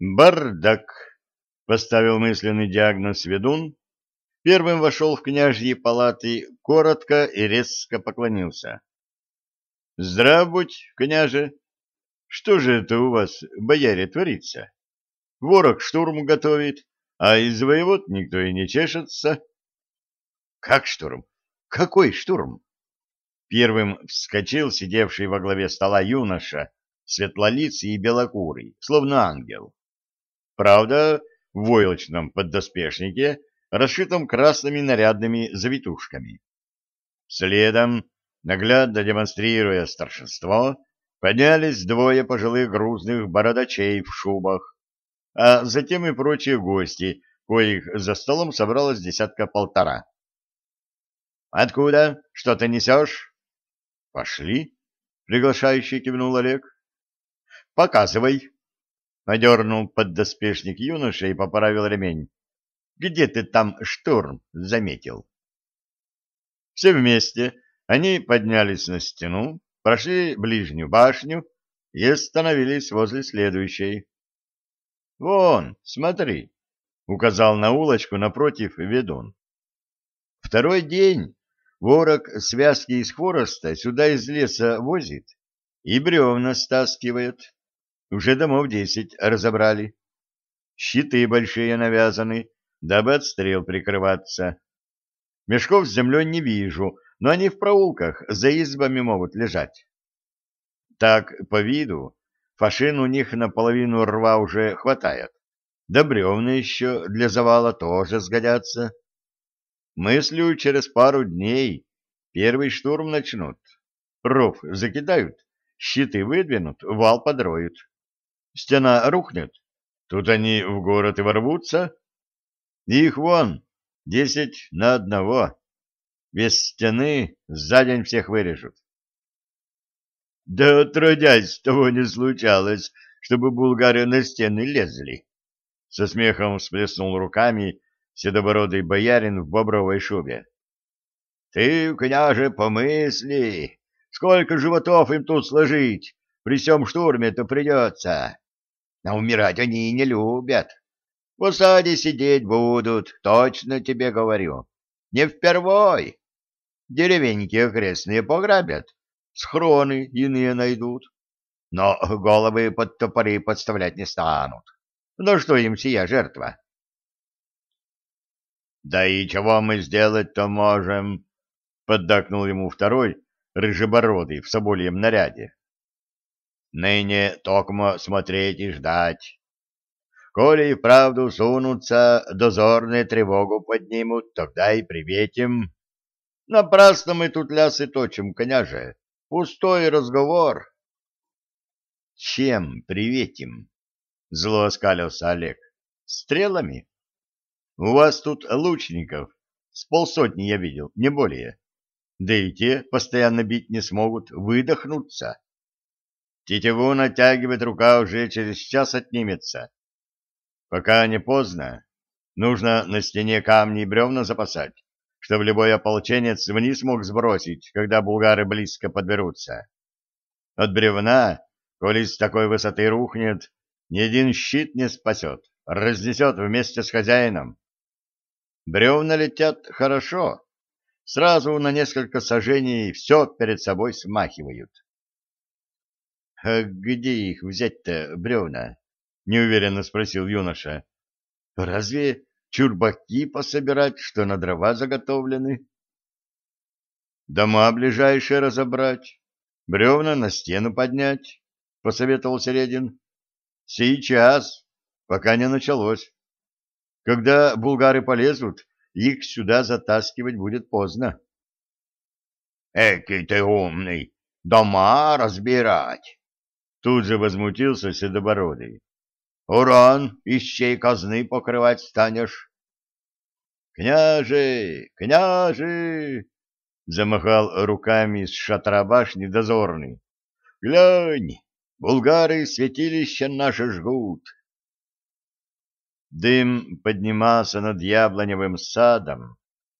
Бардак, поставил мысленный диагноз ведун, первым вошел в княжьи палаты, коротко и резко поклонился. Здрав будь, княже! Что же это у вас, бояре, творится? Ворог штурм готовит, а из воевод никто и не чешется. Как штурм? Какой штурм? Первым вскочил сидевший во главе стола юноша, светлолицый и белокурый, словно ангел. Правда, в войлочном поддоспешнике, расшитом красными нарядными завитушками. Следом, наглядно демонстрируя старшинство, поднялись двое пожилых грузных бородачей в шубах, а затем и прочие гости, коих за столом собралось десятка-полтора. «Откуда? Что ты несешь?» «Пошли», — приглашающий кивнул Олег. «Показывай», — одернул поддоспешник юноша и поправил ремень. «Где ты там штурм заметил?» Все вместе они поднялись на стену, прошли ближнюю башню и остановились возле следующей. «Вон, смотри», — указал на улочку напротив ведун. «Второй день ворог связки из хвороста сюда из леса возит и бревна стаскивает. Уже домов десять разобрали. Щиты большие навязаны, дабы от стрел прикрываться. Мешков с землей не вижу, но они в проулках за избами могут лежать. Так, по виду, фашин у них наполовину рва уже хватает. Да бревна еще для завала тоже сгодятся. Мыслю, через пару дней первый штурм начнут. Ров закидают, щиты выдвинут, вал подроют. Стена рухнет, тут они в город и ворвутся. Их вон, десять на одного. Без стены за день всех вырежут. Да отродясь, того не случалось, чтобы булгары на стены лезли. Со смехом всплеснул руками седобородый боярин в бобровой шубе. Ты, княже, помысли, сколько животов им тут сложить, при всем штурме-то придется. А умирать они не любят. В осаде сидеть будут, точно тебе говорю. Не впервой. Деревеньки окрестные пограбят, схроны иные найдут. Но головы под топоры подставлять не станут. Ну что им сия жертва? Да и чего мы сделать-то можем? Поддакнул ему второй, рыжебородый, в собольем наряде. Ныне токмо смотреть и ждать. Коли и вправду сунутся, дозорные тревогу поднимут, тогда и приветим. Напрасно мы тут лясы точим, княже. Пустой разговор. Чем приветим? Зло оскалился Олег. Стрелами? У вас тут лучников с полсотни я видел, не более. Да и те постоянно бить не смогут, выдохнуться. Тетиву натягивает рука уже через час отнимется. Пока не поздно, нужно на стене камни и бревна запасать чтобы любой ополченец вниз мог сбросить, когда булгары близко подберутся. От бревна, коли с такой высоты рухнет, ни один щит не спасет, разнесет вместе с хозяином. Бревна летят хорошо, сразу на несколько сажений все перед собой смахивают. — А где их взять-то, бревна? — неуверенно спросил юноша. — Разве чурбаки пособирать, что на дрова заготовлены. Дома ближайшие разобрать, бревна на стену поднять, — посоветовал Середин. Сейчас, пока не началось. Когда булгары полезут, их сюда затаскивать будет поздно. — Экий ты умный! Дома разбирать! Тут же возмутился Седобородый. Урон из чьей казны покрывать станешь? «Княже! Княже!» — замахал руками с шатра башни дозорный. «Глянь! Булгары святилища наши жгут!» Дым поднимался над яблоневым садом,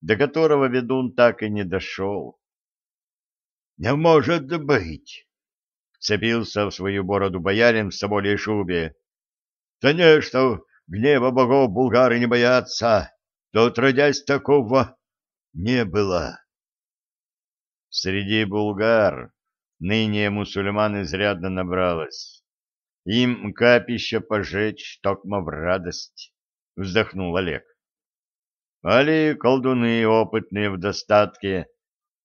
до которого ведун так и не дошел. «Не может быть!» — вцепился в свою бороду боярин в соболей шубе. Конечно, гнева богов булгары не боятся, то отродясь такого не было. Среди булгар ныне мусульман изрядно набралось. Им капища пожечь токмо в радость, — вздохнул Олег. Али колдуны опытные в достатке,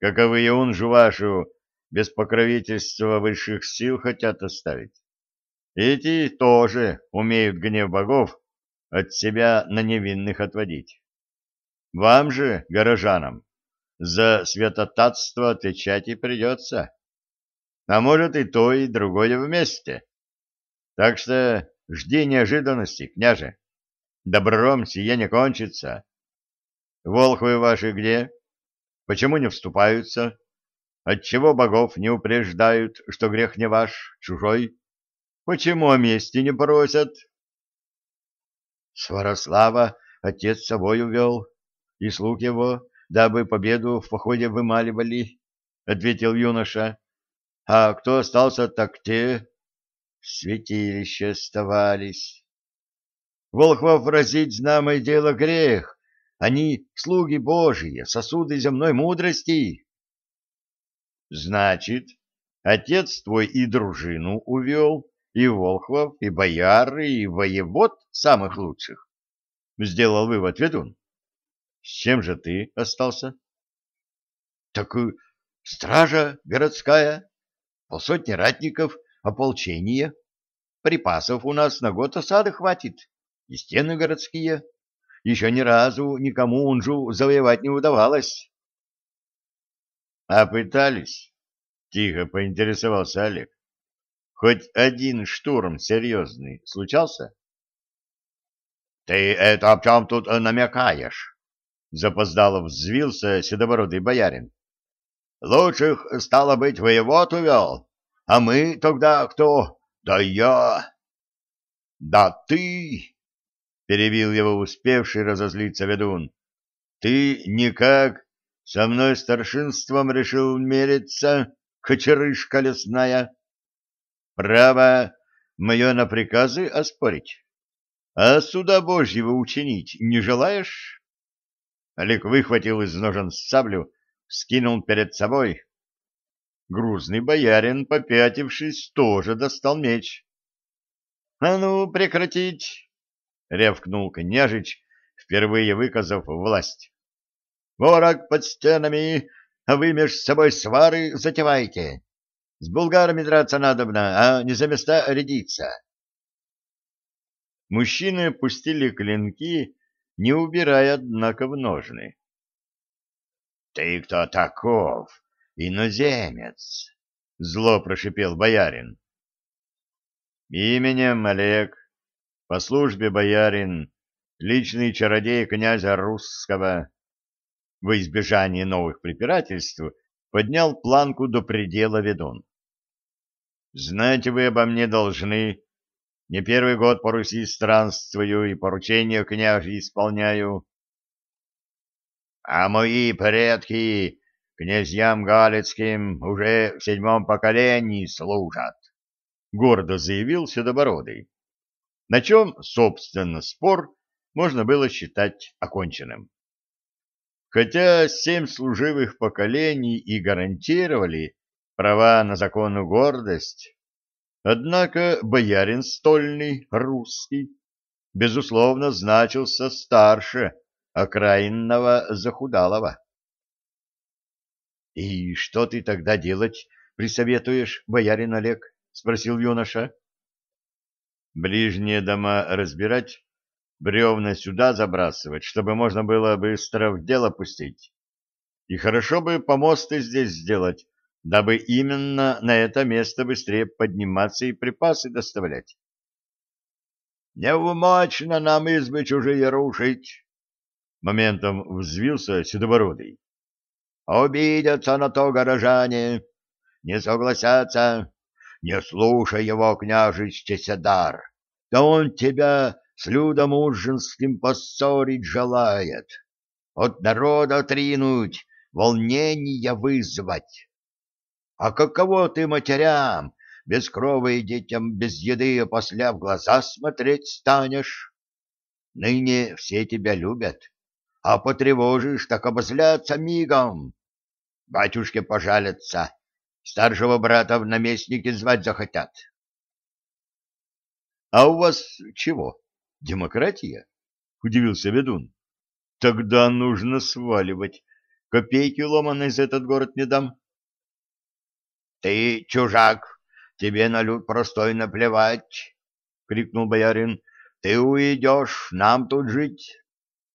каковые он же вашу без покровительства высших сил хотят оставить. Эти тоже умеют гнев богов от себя на невинных отводить. Вам же, горожанам, за святотатство отвечать и придется. А может и то, и другое вместе. Так что жди неожиданности, княже. Добром сие не кончится. Волхвы ваши где? Почему не вступаются? Отчего богов не упреждают, что грех не ваш, чужой? Почему о мести не просят? Сварослава отец с собой увел, и слуг его, дабы победу в походе вымаливали, — ответил юноша. — А кто остался, так те в святилище оставались. Волхвов разить знамое дело грех, они слуги Божьи, сосуды земной мудрости. Значит, отец твой и дружину увел, и волхвов, и бояр, и воевод самых лучших. Сделал вывод ведун. С чем же ты остался? Так стража городская, полсотни ратников, ополчение. Припасов у нас на год осады хватит, и стены городские. Еще ни разу никому Унжу завоевать не удавалось. — А пытались? — тихо поинтересовался Олег. Хоть один штурм серьезный случался? — Ты это об чем тут намекаешь? — запоздало взвился седобородый боярин. — Лучших, стало быть, воевод увел, а мы тогда кто? Да я... — Да ты... — перебил его успевший разозлиться ведун. — Ты никак со мной старшинством решил мериться, кочерышка лесная? Право мое на приказы оспорить. А суда Божьего учинить не желаешь? Олег выхватил из ножен саблю, скинул перед собой. Грузный боярин, попятившись, тоже достал меч. — А ну, прекратить! — рявкнул княжич, впервые выказав власть. — Ворог под стенами, а вы меж собой свары затевайте. С булгарами драться надобно, а не за места рядиться. Мужчины пустили клинки, не убирая, однако, в ножны. — Ты кто таков, иноземец? — зло прошипел боярин. — Именем Олег, по службе боярин, личный чародей князя русского. Во избежание новых препирательств поднял планку до предела ведун. Знать вы обо мне должны. Не первый год по Руси странствую и поручения княжьи исполняю. А мои предки князьям Галицким уже в седьмом поколении служат, — гордо заявил Седобородый, на чем, собственно, спор можно было считать оконченным. Хотя семь служивых поколений и гарантировали права на законную гордость. Однако боярин стольный, русский, безусловно, значился старше окраинного захудалого. — И что ты тогда делать присоветуешь, боярин Олег? — спросил юноша. — Ближние дома разбирать, бревна сюда забрасывать, чтобы можно было быстро в дело пустить. И хорошо бы помосты здесь сделать, дабы именно на это место быстрее подниматься и припасы доставлять. «Неумочно нам избы чужие рушить!» Моментом взвился Седобородый. «Обидятся на то горожане, не согласятся, не слушай его, княжище Седар, да он тебя с людом ужинским поссорить желает, от народа отринуть, волнения вызвать. А каково ты матерям, без крова и детям без еды, а после в глаза смотреть станешь. Ныне все тебя любят, а потревожишь, так обозлятся мигом. Батюшке пожалятся, старшего брата в наместники звать захотят. — А у вас чего, демократия? — удивился ведун. — Тогда нужно сваливать. Копейки ломаной за этот город не дам. — Ты чужак, тебе на люд простой наплевать, — крикнул боярин. — Ты уйдешь, нам тут жить.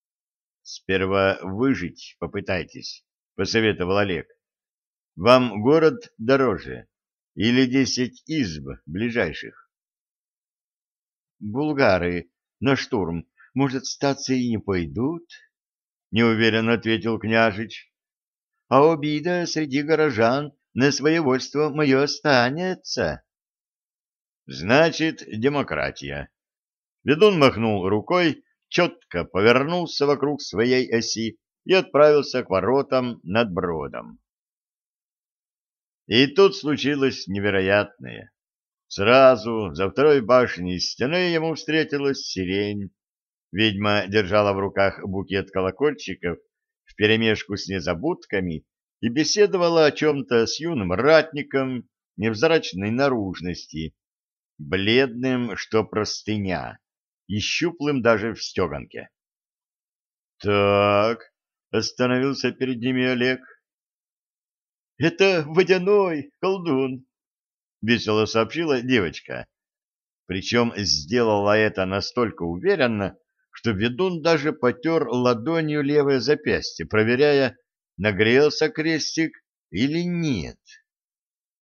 — Сперва выжить попытайтесь, — посоветовал Олег. — Вам город дороже или десять изб ближайших? — Булгары на штурм, может, статься и не пойдут, — неуверенно ответил княжич. — А обида среди горожан на своевольство мое останется. Значит, демократия. Ведун махнул рукой, четко повернулся вокруг своей оси и отправился к воротам над бродом. И тут случилось невероятное. Сразу за второй башней стены ему встретилась сирень. Ведьма держала в руках букет колокольчиков вперемешку с незабудками и беседовала о чем-то с юным ратником невзрачной наружности, бледным, что простыня, и щуплым даже в стеганке. «Так», — остановился перед ними Олег. «Это водяной колдун», — весело сообщила девочка. Причем сделала это настолько уверенно, что ведун даже потер ладонью левое запястье, проверяя, нагрелся крестик или нет.